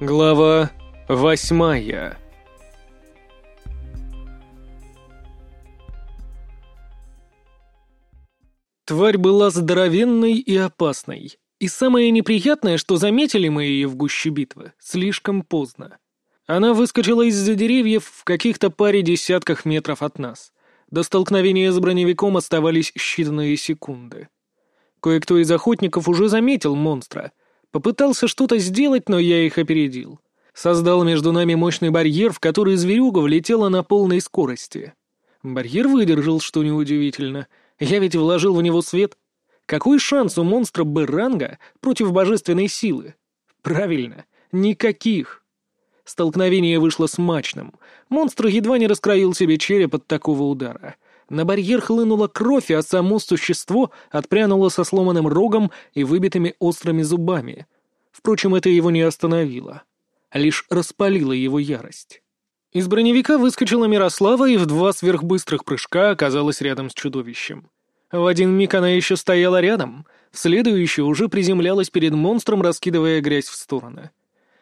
Глава восьмая Тварь была здоровенной и опасной. И самое неприятное, что заметили мы ее в гуще битвы слишком поздно. Она выскочила из-за деревьев в каких-то паре десятках метров от нас. До столкновения с броневиком оставались считанные секунды. Кое-кто из охотников уже заметил монстра. Попытался что-то сделать, но я их опередил. Создал между нами мощный барьер, в который зверюга влетела на полной скорости. Барьер выдержал, что неудивительно. Я ведь вложил в него свет. Какой шанс у монстра Б-ранга против божественной силы? Правильно, никаких. Столкновение вышло смачным. Монстр едва не раскроил себе череп от такого удара. На барьер хлынула кровь, а само существо отпрянуло со сломанным рогом и выбитыми острыми зубами. Впрочем, это его не остановило. Лишь распалило его ярость. Из броневика выскочила Мирослава и в два сверхбыстрых прыжка оказалась рядом с чудовищем. В один миг она еще стояла рядом, в следующий уже приземлялась перед монстром, раскидывая грязь в стороны.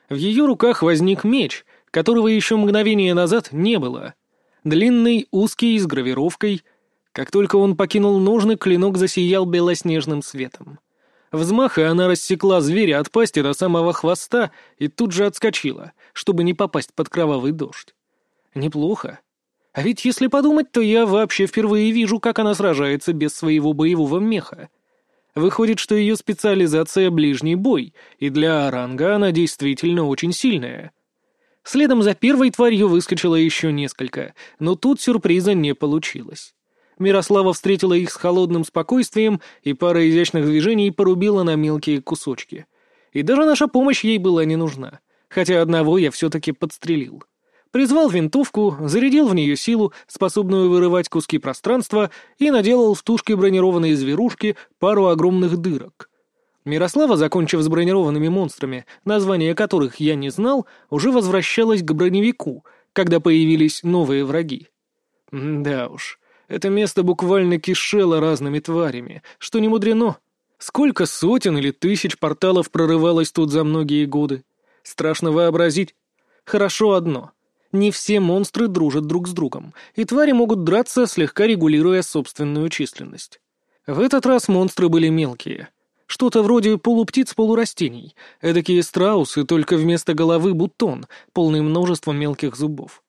В ее руках возник меч, которого еще мгновение назад не было. Длинный, узкий, с гравировкой. Как только он покинул ножны, клинок засиял белоснежным светом. Взмах, и она рассекла зверя от пасти до самого хвоста и тут же отскочила, чтобы не попасть под кровавый дождь. Неплохо. А ведь если подумать, то я вообще впервые вижу, как она сражается без своего боевого меха. Выходит, что ее специализация — ближний бой, и для оранга она действительно очень сильная. Следом за первой тварью выскочило еще несколько, но тут сюрприза не получилось. Мирослава встретила их с холодным спокойствием, и пара изящных движений порубила на мелкие кусочки. И даже наша помощь ей была не нужна, хотя одного я все-таки подстрелил. Призвал винтовку, зарядил в нее силу, способную вырывать куски пространства, и наделал в тушке бронированной зверушки пару огромных дырок. Мирослава, закончив с бронированными монстрами, названия которых я не знал, уже возвращалась к броневику, когда появились новые враги. Да уж, это место буквально кишело разными тварями, что не мудрено. Сколько сотен или тысяч порталов прорывалось тут за многие годы. Страшно вообразить. Хорошо одно — не все монстры дружат друг с другом, и твари могут драться, слегка регулируя собственную численность. В этот раз монстры были мелкие. Что-то вроде полуптиц-полурастений, эдакие страусы, только вместо головы бутон, полный множеством мелких зубов.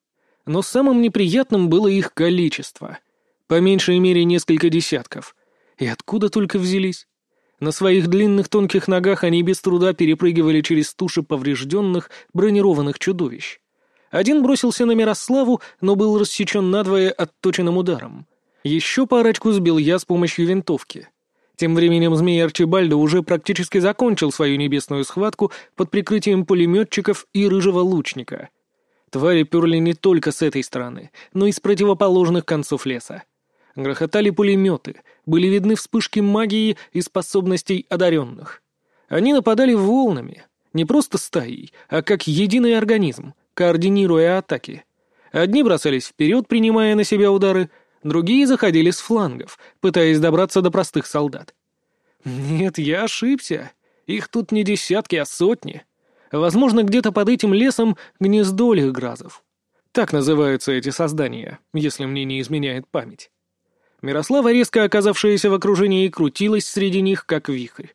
Но самым неприятным было их количество. По меньшей мере несколько десятков. И откуда только взялись? На своих длинных тонких ногах они без труда перепрыгивали через туши поврежденных бронированных чудовищ. Один бросился на Мирославу, но был рассечен надвое отточенным ударом. Еще парочку сбил я с помощью винтовки. Тем временем змей Арчибальдо уже практически закончил свою небесную схватку под прикрытием пулеметчиков и рыжего лучника. Твари перли не только с этой стороны, но и с противоположных концов леса. Грохотали пулеметы, были видны вспышки магии и способностей одаренных. Они нападали волнами, не просто стаей, а как единый организм — координируя атаки. Одни бросались вперед, принимая на себя удары, другие заходили с флангов, пытаясь добраться до простых солдат. Нет, я ошибся. Их тут не десятки, а сотни. Возможно, где-то под этим лесом гнездо лихгразов. Так называются эти создания, если мне не изменяет память. Мирослава, резко оказавшаяся в окружении, крутилась среди них, как вихрь.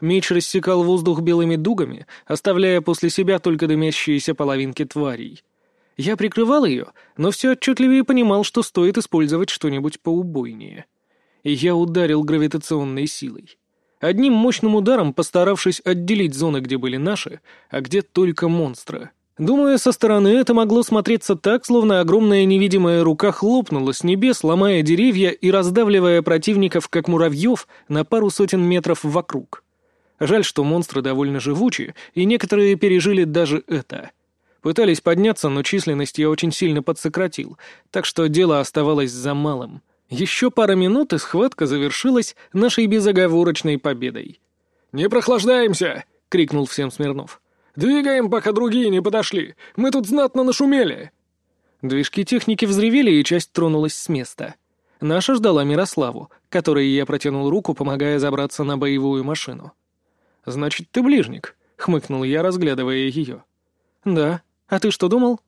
Меч рассекал воздух белыми дугами, оставляя после себя только дымящиеся половинки тварей. Я прикрывал ее, но все отчетливее понимал, что стоит использовать что-нибудь поубойнее. И я ударил гравитационной силой. Одним мощным ударом постаравшись отделить зоны, где были наши, а где только монстры. Думаю, со стороны это могло смотреться так, словно огромная невидимая рука хлопнула с небес, ломая деревья и раздавливая противников, как муравьев, на пару сотен метров вокруг. Жаль, что монстры довольно живучи, и некоторые пережили даже это. Пытались подняться, но численность я очень сильно подсократил, так что дело оставалось за малым. Еще пара минут, и схватка завершилась нашей безоговорочной победой. «Не прохлаждаемся!» — крикнул всем Смирнов. «Двигаем, пока другие не подошли! Мы тут знатно нашумели!» Движки техники взревели, и часть тронулась с места. Наша ждала Мирославу, которой я протянул руку, помогая забраться на боевую машину. «Значит, ты ближник», — хмыкнул я, разглядывая ее. «Да. А ты что думал?»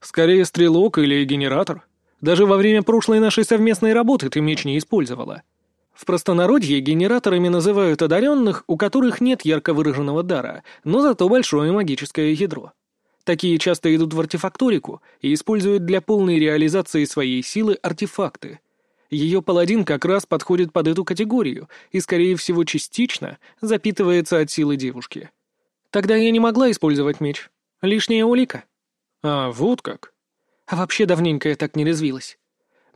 «Скорее стрелок или генератор. Даже во время прошлой нашей совместной работы ты меч не использовала». В простонародье генераторами называют одаренных, у которых нет ярко выраженного дара, но зато большое магическое ядро. Такие часто идут в артефакторику и используют для полной реализации своей силы артефакты. Ее паладин как раз подходит под эту категорию и, скорее всего, частично запитывается от силы девушки. Тогда я не могла использовать меч. Лишняя улика. А, вот как. А вообще давненько я так не развилась.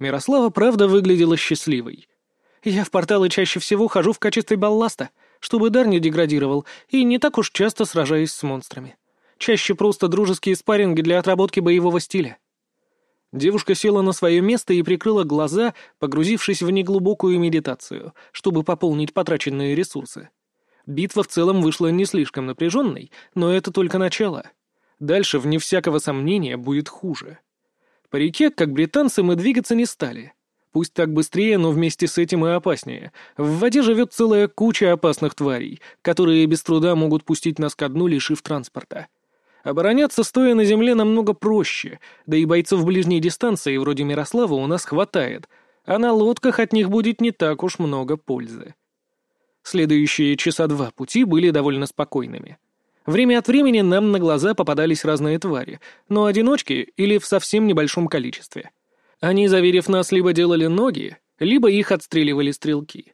Мирослава, правда, выглядела счастливой. Я в порталы чаще всего хожу в качестве балласта, чтобы дар не деградировал, и не так уж часто сражаюсь с монстрами. Чаще просто дружеские спарринги для отработки боевого стиля. Девушка села на свое место и прикрыла глаза, погрузившись в неглубокую медитацию, чтобы пополнить потраченные ресурсы. Битва в целом вышла не слишком напряженной, но это только начало. Дальше, вне всякого сомнения, будет хуже. По реке, как британцы, мы двигаться не стали — Пусть так быстрее, но вместе с этим и опаснее. В воде живет целая куча опасных тварей, которые без труда могут пустить нас ко дну, лишив транспорта. Обороняться, стоя на земле, намного проще, да и бойцов ближней дистанции, вроде Мирослава, у нас хватает, а на лодках от них будет не так уж много пользы. Следующие часа два пути были довольно спокойными. Время от времени нам на глаза попадались разные твари, но одиночки или в совсем небольшом количестве — они, заверив нас, либо делали ноги, либо их отстреливали стрелки.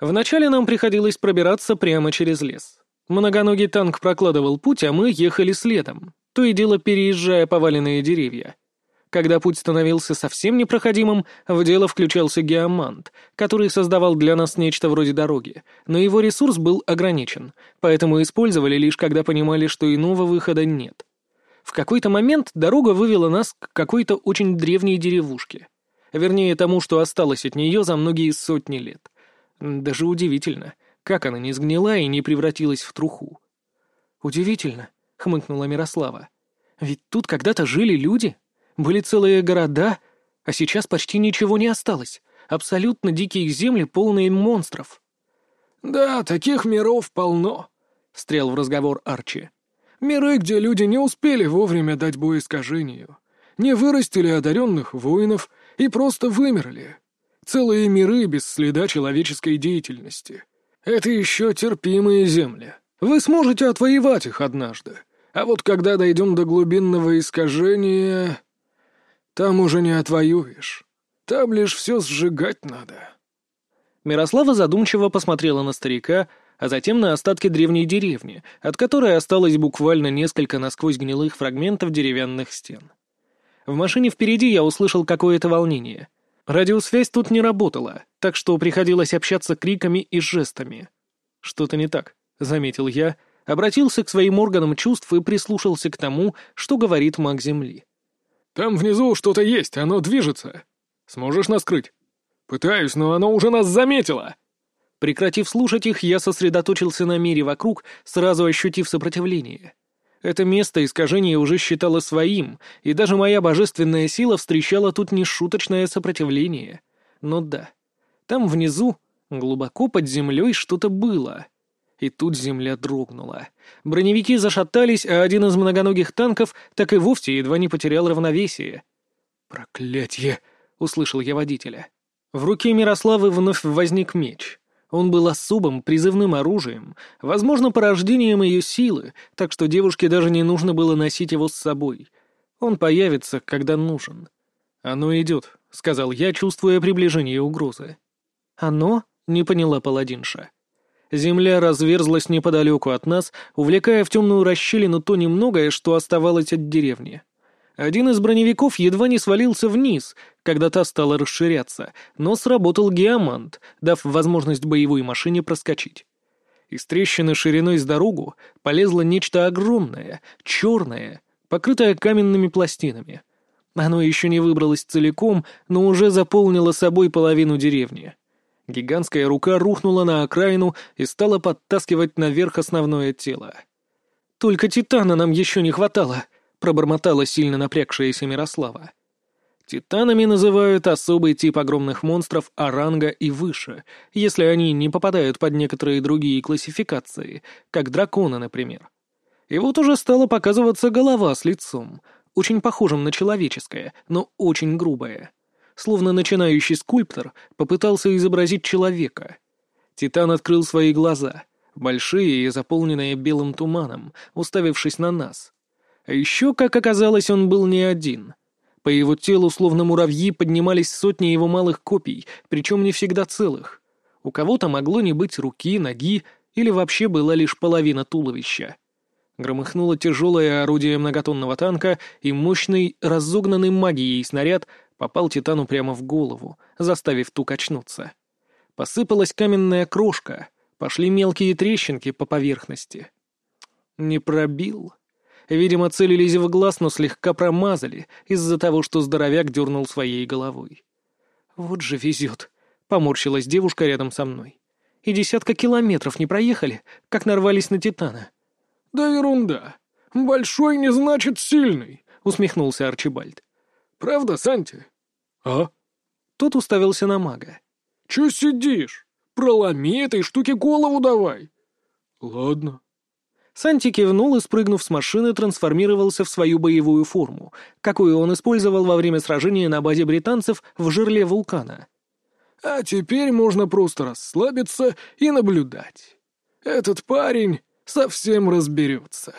Вначале нам приходилось пробираться прямо через лес. Многоногий танк прокладывал путь, а мы ехали следом, то и дело переезжая поваленные деревья. Когда путь становился совсем непроходимым, в дело включался геомант, который создавал для нас нечто вроде дороги, но его ресурс был ограничен, поэтому использовали лишь когда понимали, что иного выхода нет. В какой-то момент дорога вывела нас к какой-то очень древней деревушке. Вернее, тому, что осталось от нее за многие сотни лет. Даже удивительно, как она не сгнила и не превратилась в труху. «Удивительно», — хмыкнула Мирослава. «Ведь тут когда-то жили люди, были целые города, а сейчас почти ничего не осталось. Абсолютно дикие земли, полные монстров». «Да, таких миров полно», — встрял в разговор Арчи. Миры, где люди не успели вовремя дать бой искажению, не вырастили одаренных воинов и просто вымерли. Целые миры без следа человеческой деятельности. Это еще терпимые земли. Вы сможете отвоевать их однажды. А вот когда дойдем до глубинного искажения, там уже не отвоюешь. Там лишь все сжигать надо. Мирослава задумчиво посмотрела на старика, а затем на остатки древней деревни, от которой осталось буквально несколько насквозь гнилых фрагментов деревянных стен. В машине впереди я услышал какое-то волнение. Радиосвязь тут не работала, так что приходилось общаться криками и жестами. «Что-то не так», — заметил я, обратился к своим органам чувств и прислушался к тому, что говорит маг Земли. «Там внизу что-то есть, оно движется. Сможешь нас скрыть?» «Пытаюсь, но оно уже нас заметило!» Прекратив слушать их, я сосредоточился на мире вокруг, сразу ощутив сопротивление. Это место искажения уже считало своим, и даже моя божественная сила встречала тут нешуточное сопротивление. Но да, там внизу, глубоко под землей, что-то было. И тут земля дрогнула. Броневики зашатались, а один из многоногих танков так и вовсе едва не потерял равновесие. «Проклятье!» — услышал я водителя. В руке Мирославы вновь возник меч. Он был особым призывным оружием, возможно, порождением ее силы, так что девушке даже не нужно было носить его с собой. Он появится, когда нужен. «Оно идет», — сказал я, чувствуя приближение угрозы. «Оно?» — не поняла паладинша. Земля разверзлась неподалеку от нас, увлекая в темную расщелину то немногое, что оставалось от деревни. Один из броневиков едва не свалился вниз, когда та стала расширяться, но сработал геомант, дав возможность боевой машине проскочить. Из трещины шириной с дорогу полезло нечто огромное, черное, покрытое каменными пластинами. Оно еще не выбралось целиком, но уже заполнило собой половину деревни. Гигантская рука рухнула на окраину и стала подтаскивать наверх основное тело. «Только Титана нам еще не хватало!» пробормотала сильно напрягшаяся Мирослава. Титанами называют особый тип огромных монстров оранга и выше, если они не попадают под некоторые другие классификации, как драконы, например. И вот уже стала показываться голова с лицом, очень похожим на человеческое, но очень грубое. Словно начинающий скульптор попытался изобразить человека. Титан открыл свои глаза, большие и заполненные белым туманом, уставившись на нас. А еще, как оказалось, он был не один. По его телу, словно муравьи, поднимались сотни его малых копий, причем не всегда целых. У кого-то могло не быть руки, ноги, или вообще была лишь половина туловища. Громыхнуло тяжелое орудие многотонного танка, и мощный, разогнанный магией снаряд попал Титану прямо в голову, заставив ту качнуться. Посыпалась каменная крошка, пошли мелкие трещинки по поверхности. Не пробил. Видимо, целились в глаз, но слегка промазали из-за того, что здоровяк дернул своей головой. «Вот же везет», — поморщилась девушка рядом со мной. «И десятка километров не проехали, как нарвались на Титана». «Да ерунда. Большой не значит сильный», — усмехнулся Арчибальд. «Правда, Санти?» «А?» Тот уставился на мага. «Чё сидишь? Проломи этой штуке голову давай!» «Ладно». Санти кивнул и, спрыгнув с машины, трансформировался в свою боевую форму, какую он использовал во время сражения на базе британцев в жерле вулкана. «А теперь можно просто расслабиться и наблюдать. Этот парень совсем разберется».